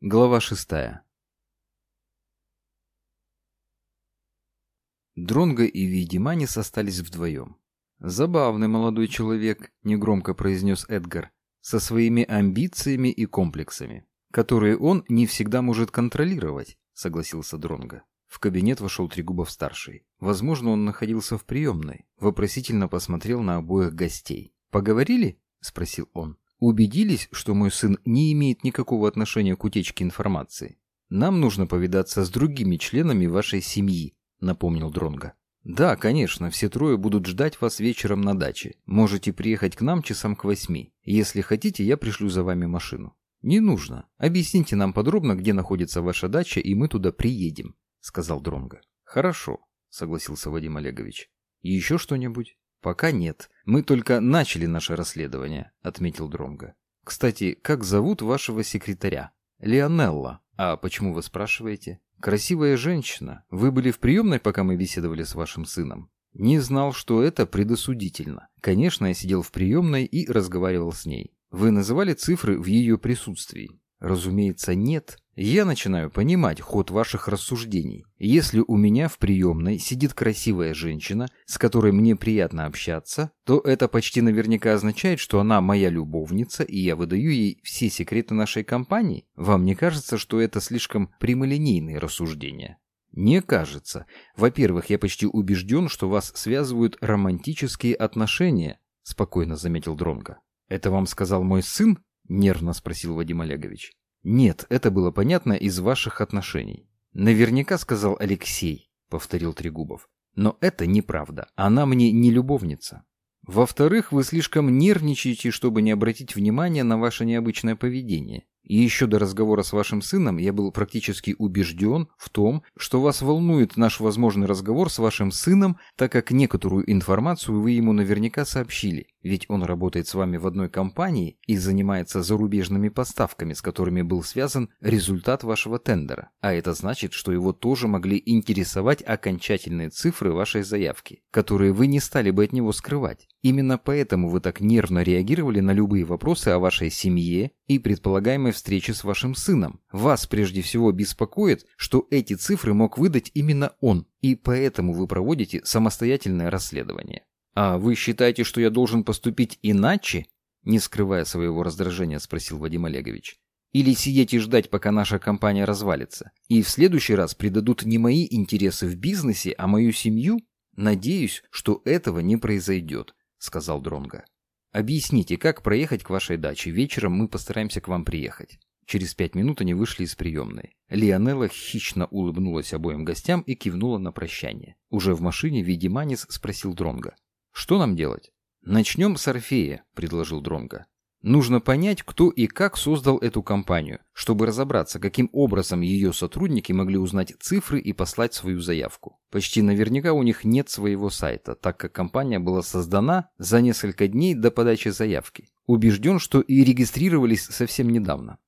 Глава шестая. Дронго и Видиманис остались вдвоем. «Забавный молодой человек», — негромко произнес Эдгар, «со своими амбициями и комплексами, которые он не всегда может контролировать», — согласился Дронго. В кабинет вошел Трегубов-старший. Возможно, он находился в приемной. Вопросительно посмотрел на обоих гостей. «Поговорили?» — спросил он. «Убедились, что мой сын не имеет никакого отношения к утечке информации? Нам нужно повидаться с другими членами вашей семьи», — напомнил Дронго. «Да, конечно, все трое будут ждать вас вечером на даче. Можете приехать к нам часам к восьми. Если хотите, я пришлю за вами машину». «Не нужно. Объясните нам подробно, где находится ваша дача, и мы туда приедем», — сказал Дронго. «Хорошо», — согласился Вадим Олегович. «Еще что-нибудь?» «Пока нет. Мы только начали наше расследование», — отметил Дронго. «Кстати, как зовут вашего секретаря?» «Леонелла. А почему вы спрашиваете?» «Красивая женщина. Вы были в приемной, пока мы беседовали с вашим сыном?» «Не знал, что это предосудительно. Конечно, я сидел в приемной и разговаривал с ней. Вы называли цифры в ее присутствии?» «Разумеется, нет. Я начинаю понимать ход ваших рассуждений. Если у меня в приемной сидит красивая женщина, с которой мне приятно общаться, то это почти наверняка означает, что она моя любовница, и я выдаю ей все секреты нашей компании. Вам не кажется, что это слишком прямолинейные рассуждения? Не кажется. Во-первых, я почти убежден, что вас связывают романтические отношения, спокойно заметил Дронга. Это вам сказал мой сын? Нервно спросил Вадим Олегович. «Нет, это было понятно из ваших отношений». «Наверняка сказал Алексей», — повторил Трегубов. «Но это неправда. Она мне не любовница. Во-вторых, вы слишком нервничаете, чтобы не обратить внимания на ваше необычное поведение. И еще до разговора с вашим сыном я был практически убежден в том, что вас волнует наш возможный разговор с вашим сыном, так как некоторую информацию вы ему наверняка сообщили, ведь он работает с вами в одной компании и занимается зарубежными поставками, с которыми был связан результат вашего тендера. А это значит, что его тоже могли интересовать окончательные цифры вашей заявки, которые вы не стали бы от него скрывать. Именно поэтому вы так нервно реагировали на любые вопросы о вашей семье и предполагаемой встрече с вашим сыном. Вас прежде всего беспокоит, что эти цифры мог выдать именно он, и поэтому вы проводите самостоятельное расследование. А вы считаете, что я должен поступить иначе? Не скрывая своего раздражения, спросил Вадим Олегович. Или сидеть и ждать, пока наша компания развалится, и в следующий раз предадут не мои интересы в бизнесе, а мою семью? Надеюсь, что этого не произойдет, сказал Дронга. Объясните, как проехать к вашей даче. Вечером мы постараемся к вам приехать. Через пять минут они вышли из приемной. Лионелла хищно улыбнулась обоим гостям и кивнула на прощание. Уже в машине Видиманис спросил Дронга: «Что нам делать?» «Начнем с Орфея», — предложил Дронга. Нужно понять, кто и как создал эту компанию, чтобы разобраться, каким образом ее сотрудники могли узнать цифры и послать свою заявку. Почти наверняка у них нет своего сайта, так как компания была создана за несколько дней до подачи заявки. Убежден, что и регистрировались совсем недавно.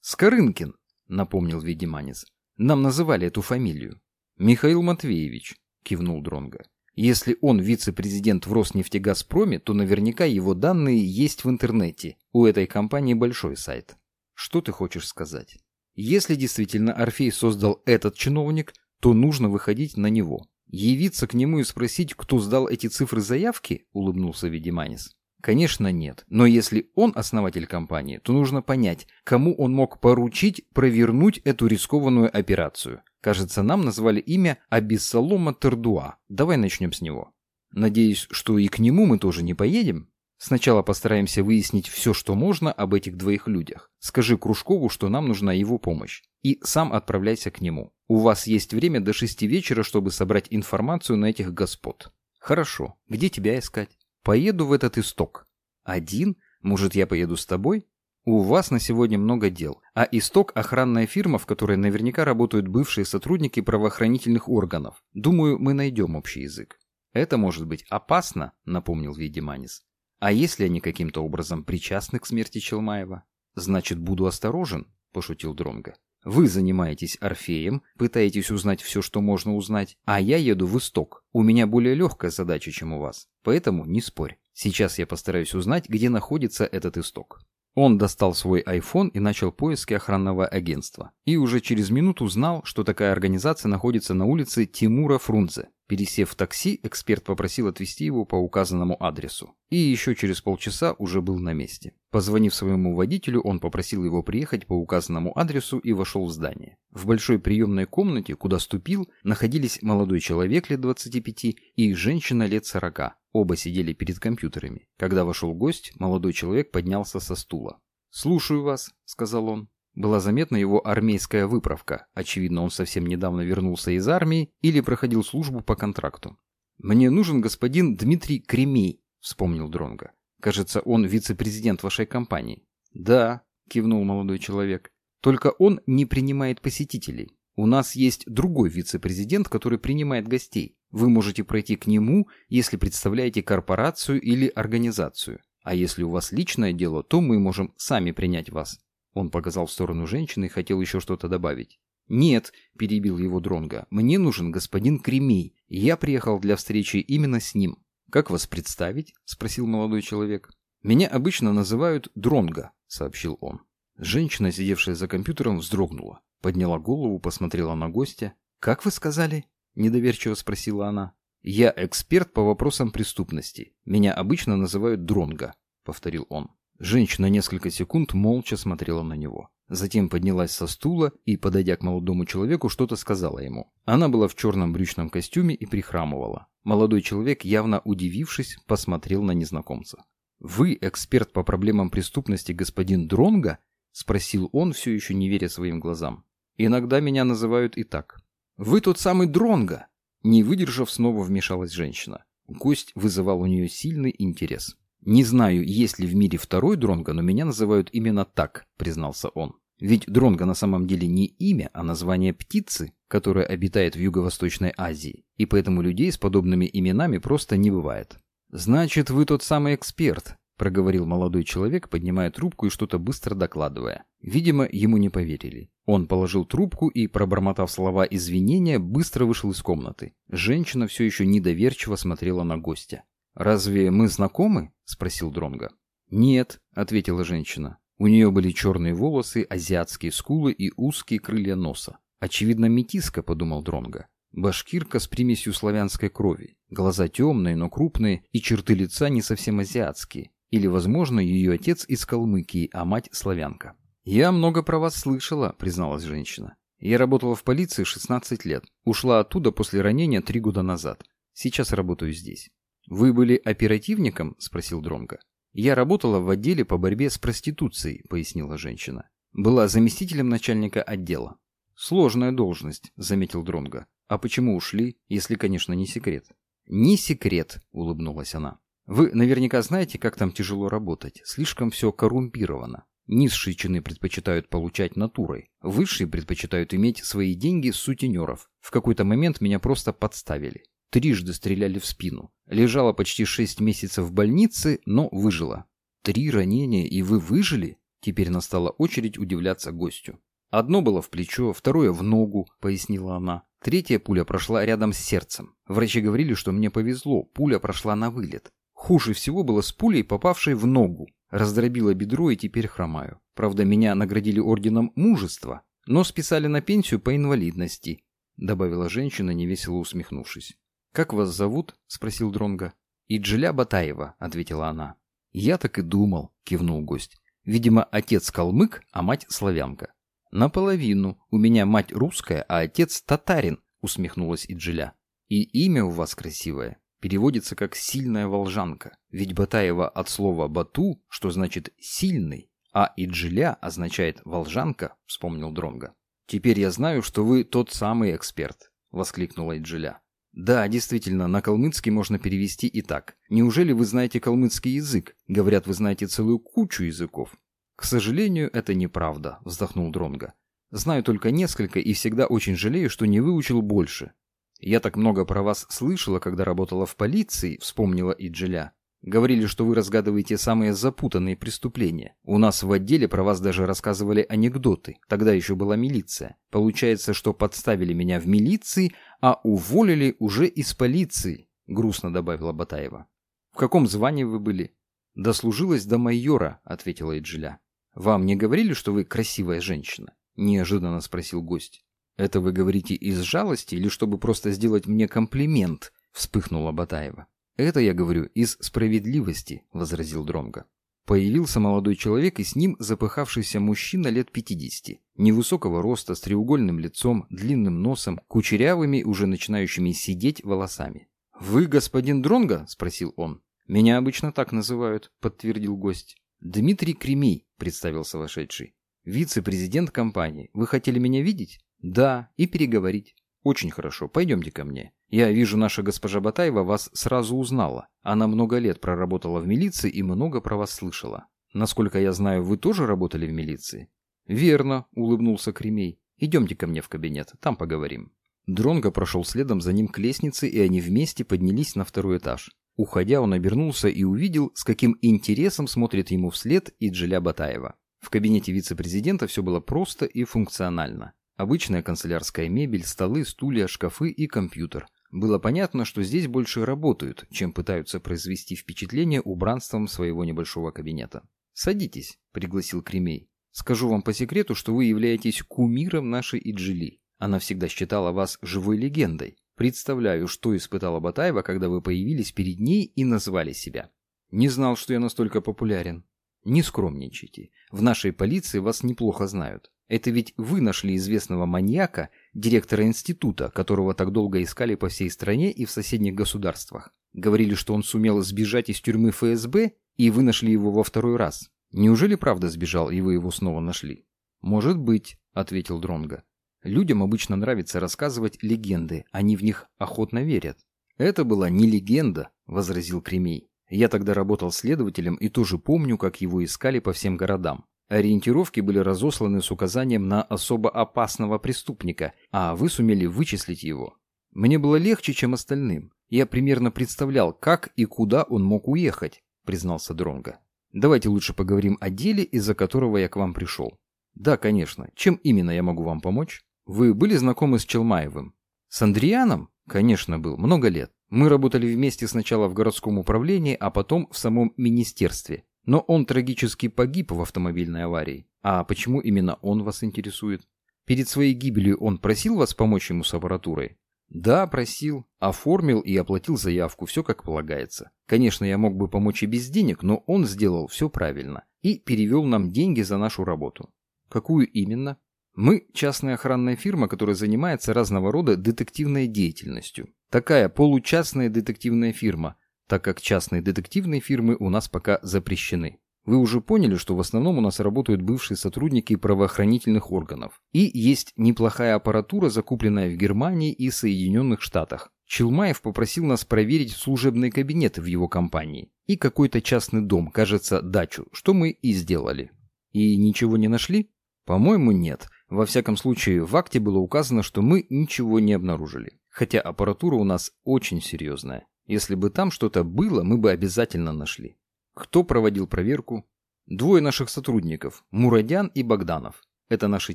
«Скорынкин», — напомнил Видиманец. «Нам называли эту фамилию». «Михаил Матвеевич», — кивнул Дронга. Если он вице-президент в Роснефтегазпроме, то наверняка его данные есть в интернете. У этой компании большой сайт. Что ты хочешь сказать? Если действительно Орфей создал этот чиновник, то нужно выходить на него. Явиться к нему и спросить, кто сдал эти цифры заявки? Улыбнулся Ведиманис. Конечно, нет. Но если он основатель компании, то нужно понять, кому он мог поручить провернуть эту рискованную операцию. Кажется, нам назвали имя Абиссалома Тердуа. Давай начнем с него. Надеюсь, что и к нему мы тоже не поедем? Сначала постараемся выяснить все, что можно об этих двоих людях. Скажи Кружкову, что нам нужна его помощь. И сам отправляйся к нему. У вас есть время до шести вечера, чтобы собрать информацию на этих господ. Хорошо. Где тебя искать? Поеду в этот исток. Один? Может, я поеду с тобой? У вас на сегодня много дел, а «Исток» — охранная фирма, в которой наверняка работают бывшие сотрудники правоохранительных органов. Думаю, мы найдем общий язык. Это может быть опасно, напомнил Видиманис. А если они каким-то образом причастны к смерти Челмаева? Значит, буду осторожен, пошутил Дронга. Вы занимаетесь Орфеем, пытаетесь узнать все, что можно узнать, а я еду в Исток. У меня более легкая задача, чем у вас. Поэтому не спорь. Сейчас я постараюсь узнать, где находится этот Исток. Он достал свой iPhone и начал поиски охранного агентства. И уже через минуту узнал, что такая организация находится на улице Тимура Фрунзе. Пересев в такси, эксперт попросил отвезти его по указанному адресу. И еще через полчаса уже был на месте. Позвонив своему водителю, он попросил его приехать по указанному адресу и вошел в здание. В большой приемной комнате, куда ступил, находились молодой человек лет 25 и женщина лет 40. Оба сидели перед компьютерами. Когда вошел гость, молодой человек поднялся со стула. «Слушаю вас», — сказал он. Была заметна его армейская выправка. Очевидно, он совсем недавно вернулся из армии или проходил службу по контракту. «Мне нужен господин Дмитрий Кремей», — вспомнил Дронга. «Кажется, он вице-президент вашей компании». «Да», — кивнул молодой человек. «Только он не принимает посетителей. У нас есть другой вице-президент, который принимает гостей. Вы можете пройти к нему, если представляете корпорацию или организацию. А если у вас личное дело, то мы можем сами принять вас. Он показал в сторону женщины и хотел еще что-то добавить. «Нет», — перебил его Дронга, — «мне нужен господин Кремей, я приехал для встречи именно с ним». «Как вас представить?» — спросил молодой человек. «Меня обычно называют Дронга», — сообщил он. Женщина, сидевшая за компьютером, вздрогнула, подняла голову, посмотрела на гостя. «Как вы сказали?» — недоверчиво спросила она. «Я эксперт по вопросам преступности. Меня обычно называют Дронга», — повторил он. Женщина несколько секунд молча смотрела на него. Затем поднялась со стула и, подойдя к молодому человеку, что-то сказала ему. Она была в черном брючном костюме и прихрамывала. Молодой человек, явно удивившись, посмотрел на незнакомца. «Вы эксперт по проблемам преступности, господин Дронга?» — спросил он, все еще не веря своим глазам. «Иногда меня называют и так». «Вы тот самый Дронга!» Не выдержав, снова вмешалась женщина. Гость вызывал у нее сильный интерес. «Не знаю, есть ли в мире второй Дронго, но меня называют именно так», — признался он. Ведь Дронго на самом деле не имя, а название птицы, которая обитает в Юго-Восточной Азии, и поэтому людей с подобными именами просто не бывает. «Значит, вы тот самый эксперт», — проговорил молодой человек, поднимая трубку и что-то быстро докладывая. Видимо, ему не поверили. Он положил трубку и, пробормотав слова извинения, быстро вышел из комнаты. Женщина все еще недоверчиво смотрела на гостя. «Разве мы знакомы?» — спросил Дронга. «Нет», — ответила женщина. У нее были черные волосы, азиатские скулы и узкие крылья носа. «Очевидно, метиска», — подумал Дронга. Башкирка с примесью славянской крови. Глаза темные, но крупные, и черты лица не совсем азиатские. Или, возможно, ее отец из Калмыкии, а мать славянка. «Я много про вас слышала», — призналась женщина. «Я работала в полиции 16 лет. Ушла оттуда после ранения три года назад. Сейчас работаю здесь». «Вы были оперативником?» – спросил Дронго. «Я работала в отделе по борьбе с проституцией», – пояснила женщина. «Была заместителем начальника отдела». «Сложная должность», – заметил Дронго. «А почему ушли, если, конечно, не секрет?» «Не секрет», – улыбнулась она. «Вы наверняка знаете, как там тяжело работать. Слишком все коррумпировано. Низшие чины предпочитают получать натурой. Высшие предпочитают иметь свои деньги с сутенеров. В какой-то момент меня просто подставили. Трижды стреляли в спину. Лежала почти шесть месяцев в больнице, но выжила. Три ранения, и вы выжили? Теперь настала очередь удивляться гостю. Одно было в плечо, второе в ногу, пояснила она. Третья пуля прошла рядом с сердцем. Врачи говорили, что мне повезло, пуля прошла на вылет. Хуже всего было с пулей, попавшей в ногу. Раздробила бедро и теперь хромаю. Правда, меня наградили орденом мужества, но списали на пенсию по инвалидности, добавила женщина, невесело усмехнувшись. «Как вас зовут?» — спросил Дронга. «Иджиля Батаева», — ответила она. «Я так и думал», — кивнул гость. «Видимо, отец калмык, а мать славянка». «Наполовину. У меня мать русская, а отец татарин», — усмехнулась Иджиля. «И имя у вас красивое. Переводится как «сильная волжанка». Ведь Батаева от слова «бату», что значит «сильный», а Иджиля означает «волжанка», — вспомнил Дронга. «Теперь я знаю, что вы тот самый эксперт», — воскликнула Иджиля. Да, действительно, на калмыцкий можно перевести и так. Неужели вы знаете калмыцкий язык? Говорят, вы знаете целую кучу языков. К сожалению, это неправда, вздохнул Дронга. Знаю только несколько и всегда очень жалею, что не выучил больше. Я так много про вас слышала, когда работала в полиции, вспомнила Иджиля. Говорили, что вы разгадываете самые запутанные преступления. У нас в отделе про вас даже рассказывали анекдоты. Тогда еще была милиция. Получается, что подставили меня в милиции, а уволили уже из полиции, грустно добавила Батаева. В каком звании вы были? «Дослужилась до майора», — ответила Эджиля. «Вам не говорили, что вы красивая женщина?» — неожиданно спросил гость. «Это вы говорите из жалости или чтобы просто сделать мне комплимент?» — вспыхнула Батаева. «Это я говорю из справедливости», — возразил Дронга. Появился молодой человек и с ним запыхавшийся мужчина лет 50, невысокого роста, с треугольным лицом, длинным носом, кучерявыми, уже начинающими сидеть волосами. «Вы господин Дронга?» – спросил он. «Меня обычно так называют», – подтвердил гость. «Дмитрий Кремей», – представился вошедший. «Вице-президент компании. Вы хотели меня видеть?» «Да, и переговорить». «Очень хорошо. Пойдемте ко мне. Я вижу, наша госпожа Батаева вас сразу узнала. Она много лет проработала в милиции и много про вас слышала. Насколько я знаю, вы тоже работали в милиции?» «Верно», — улыбнулся Кремей. «Идемте ко мне в кабинет, там поговорим». Дронго прошел следом за ним к лестнице, и они вместе поднялись на второй этаж. Уходя, он обернулся и увидел, с каким интересом смотрит ему вслед и Джиля Батаева. В кабинете вице-президента все было просто и функционально. Обычная канцелярская мебель, столы, стулья, шкафы и компьютер. Было понятно, что здесь больше работают, чем пытаются произвести впечатление убранством своего небольшого кабинета. «Садитесь», — пригласил Кремей. «Скажу вам по секрету, что вы являетесь кумиром нашей Иджили. Она всегда считала вас живой легендой. Представляю, что испытала Батаева, когда вы появились перед ней и назвали себя. Не знал, что я настолько популярен. Не скромничайте. В нашей полиции вас неплохо знают. Это ведь вы нашли известного маньяка, директора института, которого так долго искали по всей стране и в соседних государствах. Говорили, что он сумел сбежать из тюрьмы ФСБ, и вы нашли его во второй раз. Неужели правда сбежал, и вы его снова нашли? Может быть, ответил Дронга. Людям обычно нравится рассказывать легенды, они в них охотно верят. «Это была не легенда», — возразил Кремей. «Я тогда работал следователем и тоже помню, как его искали по всем городам. Ориентировки были разосланы с указанием на особо опасного преступника, а вы сумели вычислить его. Мне было легче, чем остальным. Я примерно представлял, как и куда он мог уехать», — признался Дронга. «Давайте лучше поговорим о деле, из-за которого я к вам пришел». «Да, конечно. Чем именно я могу вам помочь?» Вы были знакомы с Челмаевым? С Андрианом? Конечно, был. Много лет. Мы работали вместе сначала в городском управлении, а потом в самом министерстве. Но он трагически погиб в автомобильной аварии. А почему именно он вас интересует? Перед своей гибелью он просил вас помочь ему с аппаратурой? Да, просил. Оформил и оплатил заявку, все как полагается. Конечно, я мог бы помочь и без денег, но он сделал все правильно. И перевел нам деньги за нашу работу. Какую именно? Мы – частная охранная фирма, которая занимается разного рода детективной деятельностью. Такая получастная детективная фирма, так как частные детективные фирмы у нас пока запрещены. Вы уже поняли, что в основном у нас работают бывшие сотрудники правоохранительных органов. И есть неплохая аппаратура, закупленная в Германии и Соединенных Штатах. Челмаев попросил нас проверить служебные кабинеты в его компании и какой-то частный дом, кажется, дачу, что мы и сделали. И ничего не нашли? По-моему, нет. Во всяком случае, в акте было указано, что мы ничего не обнаружили. Хотя аппаратура у нас очень серьезная. Если бы там что-то было, мы бы обязательно нашли. Кто проводил проверку? Двое наших сотрудников, Мурадян и Богданов. Это наши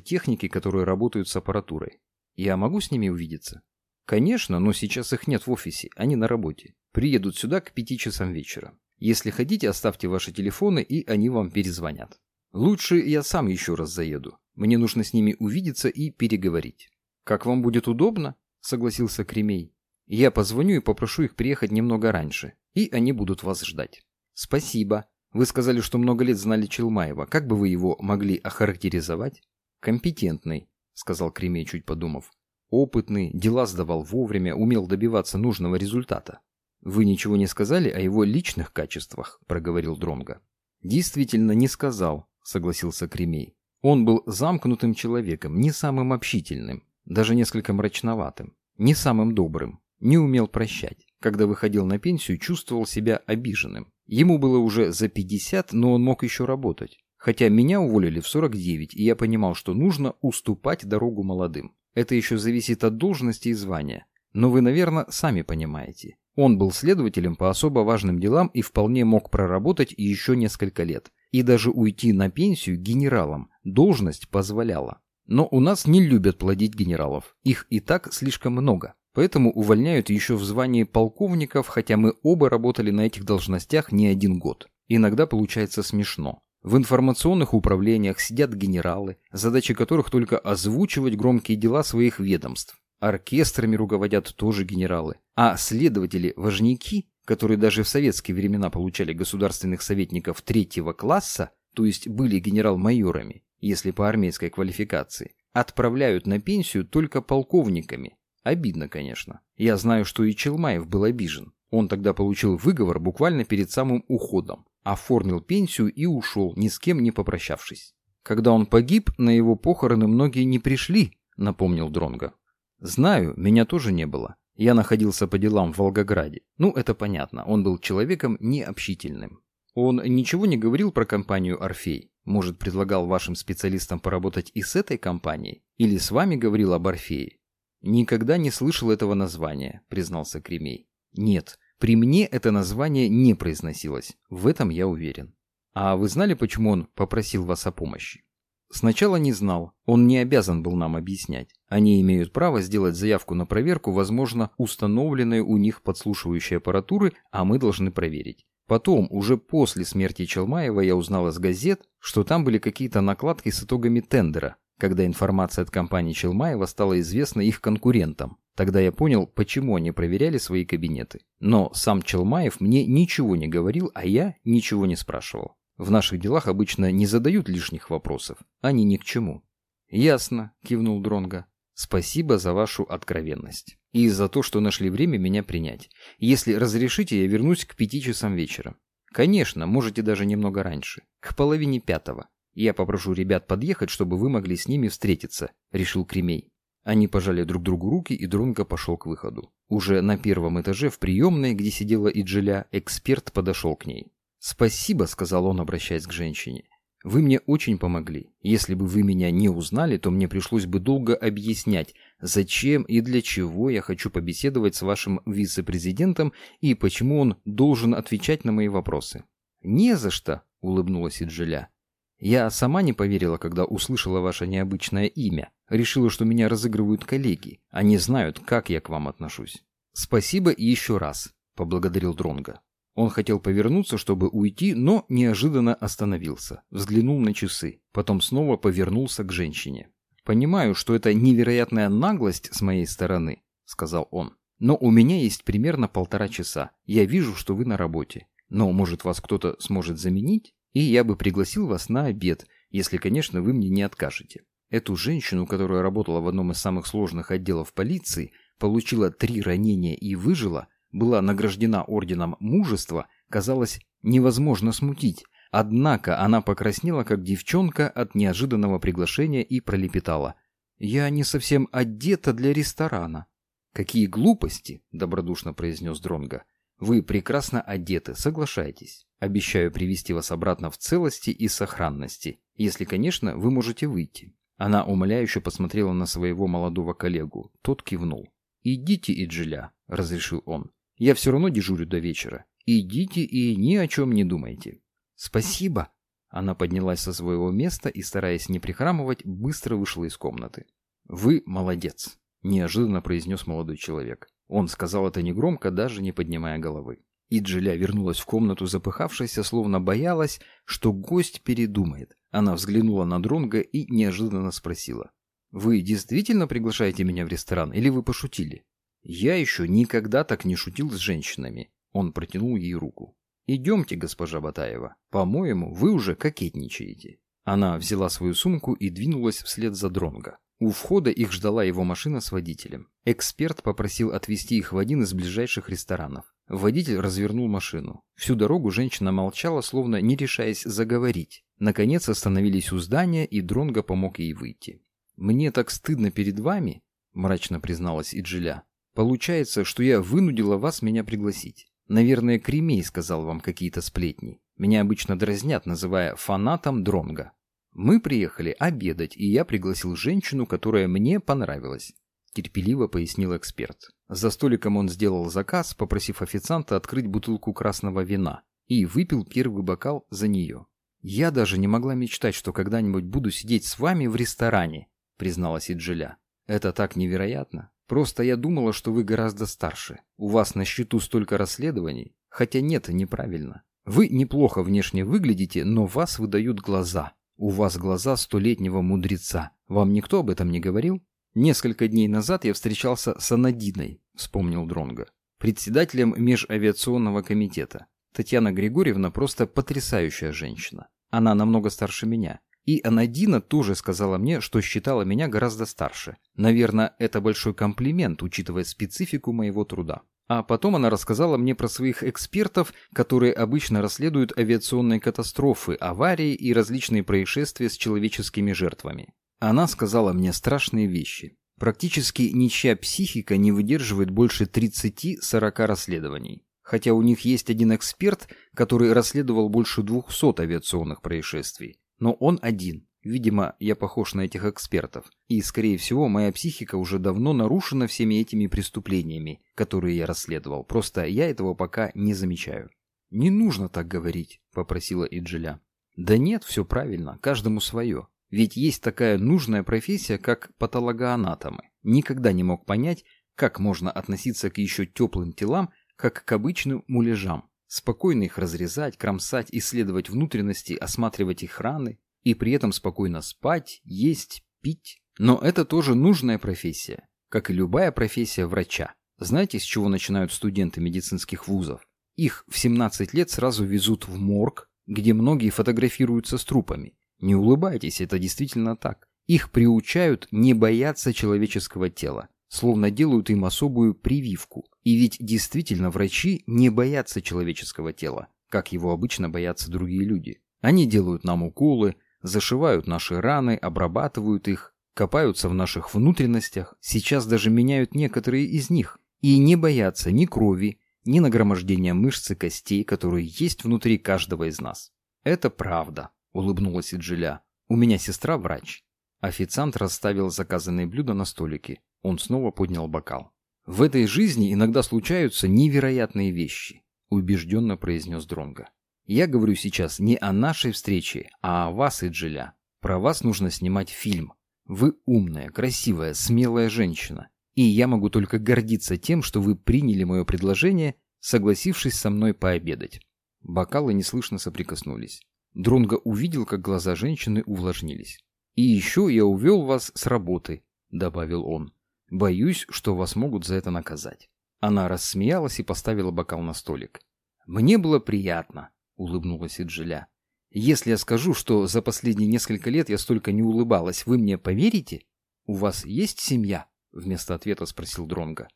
техники, которые работают с аппаратурой. Я могу с ними увидеться? Конечно, но сейчас их нет в офисе, они на работе. Приедут сюда к пяти часам вечера. Если хотите, оставьте ваши телефоны, и они вам перезвонят. Лучше я сам еще раз заеду. Мне нужно с ними увидеться и переговорить. Как вам будет удобно? Согласился Кремей. Я позвоню и попрошу их приехать немного раньше, и они будут вас ждать. Спасибо. Вы сказали, что много лет знали Челмаева. Как бы вы его могли охарактеризовать? Компетентный, сказал Кремей, чуть подумав. Опытный, дела сдавал вовремя, умел добиваться нужного результата. Вы ничего не сказали о его личных качествах, проговорил Дронга. Действительно не сказал, согласился Кремей. Он был замкнутым человеком, не самым общительным, даже несколько мрачноватым, не самым добрым, не умел прощать. Когда выходил на пенсию, чувствовал себя обиженным. Ему было уже за 50, но он мог еще работать. Хотя меня уволили в 49, и я понимал, что нужно уступать дорогу молодым. Это еще зависит от должности и звания. Но вы, наверное, сами понимаете. Он был следователем по особо важным делам и вполне мог проработать еще несколько лет. И даже уйти на пенсию генералом должность позволяла. Но у нас не любят плодить генералов. Их и так слишком много. Поэтому увольняют еще в звании полковников, хотя мы оба работали на этих должностях не один год. Иногда получается смешно. В информационных управлениях сидят генералы, задачи которых только озвучивать громкие дела своих ведомств. Оркестрами руководят тоже генералы. А следователи-важники, которые даже в советские времена получали государственных советников третьего класса, то есть были генерал-майорами, если по армейской квалификации, отправляют на пенсию только полковниками. Обидно, конечно. Я знаю, что и Челмаев был обижен. Он тогда получил выговор буквально перед самым уходом, оформил пенсию и ушел, ни с кем не попрощавшись. Когда он погиб, на его похороны многие не пришли, напомнил Дронга. Знаю, меня тоже не было. Я находился по делам в Волгограде. Ну, это понятно, он был человеком необщительным. Он ничего не говорил про компанию «Орфей». Может, предлагал вашим специалистам поработать и с этой компанией? Или с вами говорил об «Орфее»? Никогда не слышал этого названия, признался Кремей. Нет, при мне это название не произносилось. В этом я уверен. А вы знали, почему он попросил вас о помощи? Сначала не знал, он не обязан был нам объяснять. Они имеют право сделать заявку на проверку, возможно, установленной у них подслушивающей аппаратуры, а мы должны проверить. Потом, уже после смерти Челмаева, я узнал из газет, что там были какие-то накладки с итогами тендера, когда информация от компании Челмаева стала известна их конкурентам. Тогда я понял, почему они проверяли свои кабинеты. Но сам Челмаев мне ничего не говорил, а я ничего не спрашивал. В наших делах обычно не задают лишних вопросов. Они ни к чему. «Ясно», — кивнул Дронга. «Спасибо за вашу откровенность. И за то, что нашли время меня принять. Если разрешите, я вернусь к пяти часам вечера. Конечно, можете даже немного раньше. К половине пятого. Я попрошу ребят подъехать, чтобы вы могли с ними встретиться», — решил Кремей. Они пожали друг другу руки, и Дронго пошел к выходу. Уже на первом этаже в приемной, где сидела Иджиля, эксперт подошел к ней. «Спасибо», — сказал он, обращаясь к женщине. «Вы мне очень помогли. Если бы вы меня не узнали, то мне пришлось бы долго объяснять, зачем и для чего я хочу побеседовать с вашим вице-президентом и почему он должен отвечать на мои вопросы». «Не за что», — улыбнулась Иджиля. «Я сама не поверила, когда услышала ваше необычное имя. Решила, что меня разыгрывают коллеги. Они знают, как я к вам отношусь». «Спасибо еще раз», — поблагодарил Дронга. Он хотел повернуться, чтобы уйти, но неожиданно остановился, взглянул на часы, потом снова повернулся к женщине. «Понимаю, что это невероятная наглость с моей стороны», — сказал он. «Но у меня есть примерно полтора часа. Я вижу, что вы на работе. Но, может, вас кто-то сможет заменить? И я бы пригласил вас на обед, если, конечно, вы мне не откажете». Эту женщину, которая работала в одном из самых сложных отделов полиции, получила три ранения и выжила — была награждена орденом мужества, казалось невозможно смутить. Однако она покраснела, как девчонка от неожиданного приглашения и пролепетала. «Я не совсем одета для ресторана». «Какие глупости!» – добродушно произнес Дронга. «Вы прекрасно одеты, соглашайтесь. Обещаю привести вас обратно в целости и сохранности, если, конечно, вы можете выйти». Она умоляюще посмотрела на своего молодого коллегу. Тот кивнул. «Идите, Иджиля», — разрешил он. Я все равно дежурю до вечера. Идите и ни о чем не думайте. Спасибо. Она поднялась со своего места и, стараясь не прихрамывать, быстро вышла из комнаты. Вы молодец, неожиданно произнес молодой человек. Он сказал это негромко, даже не поднимая головы. И Джиля вернулась в комнату, запыхавшаяся, словно боялась, что гость передумает. Она взглянула на Дронга и неожиданно спросила. «Вы действительно приглашаете меня в ресторан или вы пошутили?» Я еще никогда так не шутил с женщинами. Он протянул ей руку. «Идемте, госпожа Батаева. По-моему, вы уже кокетничаете». Она взяла свою сумку и двинулась вслед за Дронго. У входа их ждала его машина с водителем. Эксперт попросил отвезти их в один из ближайших ресторанов. Водитель развернул машину. Всю дорогу женщина молчала, словно не решаясь заговорить. Наконец остановились у здания, и Дронго помог ей выйти. «Мне так стыдно перед вами», — мрачно призналась Иджиля. Получается, что я вынудила вас меня пригласить. Наверное, Кремей сказал вам какие-то сплетни. Меня обычно дразнят, называя фанатом Дронга. Мы приехали обедать, и я пригласил женщину, которая мне понравилась. Терпеливо пояснил эксперт. За столиком он сделал заказ, попросив официанта открыть бутылку красного вина, и выпил первый бокал за нее. «Я даже не могла мечтать, что когда-нибудь буду сидеть с вами в ресторане», призналась Иджиля. «Это так невероятно. Просто я думала, что вы гораздо старше. У вас на счету столько расследований. Хотя нет, неправильно. Вы неплохо внешне выглядите, но вас выдают глаза. У вас глаза столетнего мудреца. Вам никто об этом не говорил? Несколько дней назад я встречался с Анадиной, вспомнил Дронга, председателем межавиационного комитета. Татьяна Григорьевна просто потрясающая женщина. Она намного старше меня. И Анадина тоже сказала мне, что считала меня гораздо старше. Наверное, это большой комплимент, учитывая специфику моего труда. А потом она рассказала мне про своих экспертов, которые обычно расследуют авиационные катастрофы, аварии и различные происшествия с человеческими жертвами. Она сказала мне страшные вещи. Практически ничья психика не выдерживает больше 30-40 расследований. Хотя у них есть один эксперт, который расследовал больше 200 авиационных происшествий. Но он один. Видимо, я похож на этих экспертов. И, скорее всего, моя психика уже давно нарушена всеми этими преступлениями, которые я расследовал. Просто я этого пока не замечаю. «Не нужно так говорить», — попросила Иджиля. «Да нет, все правильно, каждому свое. Ведь есть такая нужная профессия, как патологоанатомы. Никогда не мог понять, как можно относиться к еще теплым телам, как к обычным муляжам. Спокойно их разрезать, кромсать, исследовать внутренности, осматривать их раны и при этом спокойно спать, есть, пить. Но это тоже нужная профессия, как и любая профессия врача. Знаете, с чего начинают студенты медицинских вузов? Их в 17 лет сразу везут в морг, где многие фотографируются с трупами. Не улыбайтесь, это действительно так. Их приучают не бояться человеческого тела, словно делают им особую прививку. И ведь действительно врачи не боятся человеческого тела, как его обычно боятся другие люди. Они делают нам уколы, зашивают наши раны, обрабатывают их, копаются в наших внутренностях, сейчас даже меняют некоторые из них. И не боятся ни крови, ни нагромождения мышц и костей, которые есть внутри каждого из нас. Это правда улыбнулась Иджиля. «У меня сестра врач». Официант расставил заказанные блюда на столике. Он снова поднял бокал. «В этой жизни иногда случаются невероятные вещи», — убежденно произнес Дронга. «Я говорю сейчас не о нашей встрече, а о вас, Иджиля. Про вас нужно снимать фильм. Вы умная, красивая, смелая женщина. И я могу только гордиться тем, что вы приняли мое предложение, согласившись со мной пообедать». Бокалы неслышно соприкоснулись. Дронго увидел, как глаза женщины увлажнились. «И еще я увел вас с работы», — добавил он. «Боюсь, что вас могут за это наказать». Она рассмеялась и поставила бокал на столик. «Мне было приятно», — улыбнулась Иджиля. «Если я скажу, что за последние несколько лет я столько не улыбалась, вы мне поверите? У вас есть семья?» — вместо ответа спросил Дронго.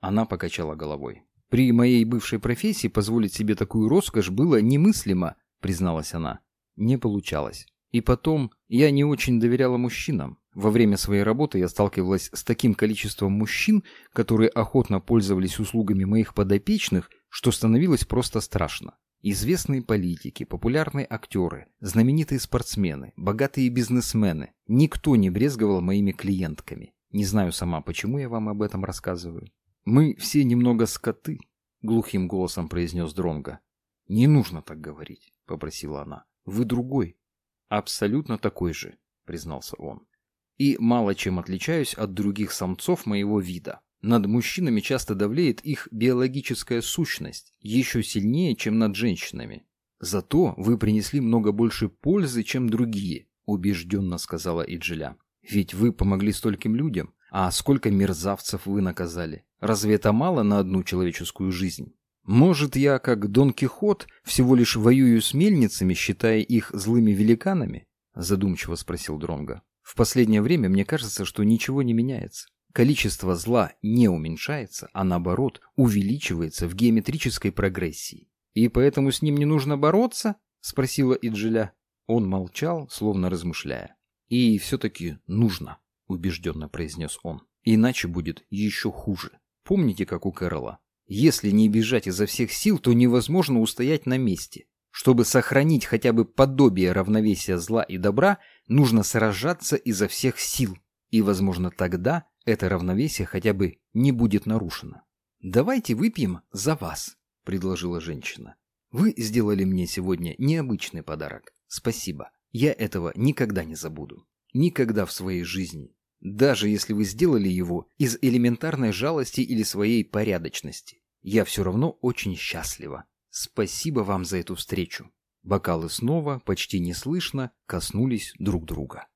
Она покачала головой. «При моей бывшей профессии позволить себе такую роскошь было немыслимо», — призналась она. Не получалось. И потом, я не очень доверяла мужчинам. Во время своей работы я сталкивалась с таким количеством мужчин, которые охотно пользовались услугами моих подопечных, что становилось просто страшно. Известные политики, популярные актеры, знаменитые спортсмены, богатые бизнесмены. Никто не брезговал моими клиентками. Не знаю сама, почему я вам об этом рассказываю. «Мы все немного скоты», — глухим голосом произнес Дронга. «Не нужно так говорить», — попросила она. Вы другой. Абсолютно такой же, признался он. И мало чем отличаюсь от других самцов моего вида. Над мужчинами часто давлеет их биологическая сущность, еще сильнее, чем над женщинами. Зато вы принесли много больше пользы, чем другие, убежденно сказала Иджиля. Ведь вы помогли стольким людям, а сколько мерзавцев вы наказали. Разве это мало на одну человеческую жизнь? Может, я, как Дон Кихот, всего лишь воюю с мельницами, считая их злыми великанами? Задумчиво спросил Дронга. В последнее время мне кажется, что ничего не меняется. Количество зла не уменьшается, а наоборот увеличивается в геометрической прогрессии. И поэтому с ним не нужно бороться? Спросила Иджиля. Он молчал, словно размышляя. И все-таки нужно, убежденно произнес он. Иначе будет еще хуже. Помните, как у Кэрола? Если не бежать изо всех сил, то невозможно устоять на месте. Чтобы сохранить хотя бы подобие равновесия зла и добра, нужно сражаться изо всех сил. И, возможно, тогда это равновесие хотя бы не будет нарушено. «Давайте выпьем за вас», — предложила женщина. «Вы сделали мне сегодня необычный подарок. Спасибо. Я этого никогда не забуду. Никогда в своей жизни даже если вы сделали его из элементарной жалости или своей порядочности. Я все равно очень счастлива. Спасибо вам за эту встречу. Бокалы снова, почти неслышно, коснулись друг друга.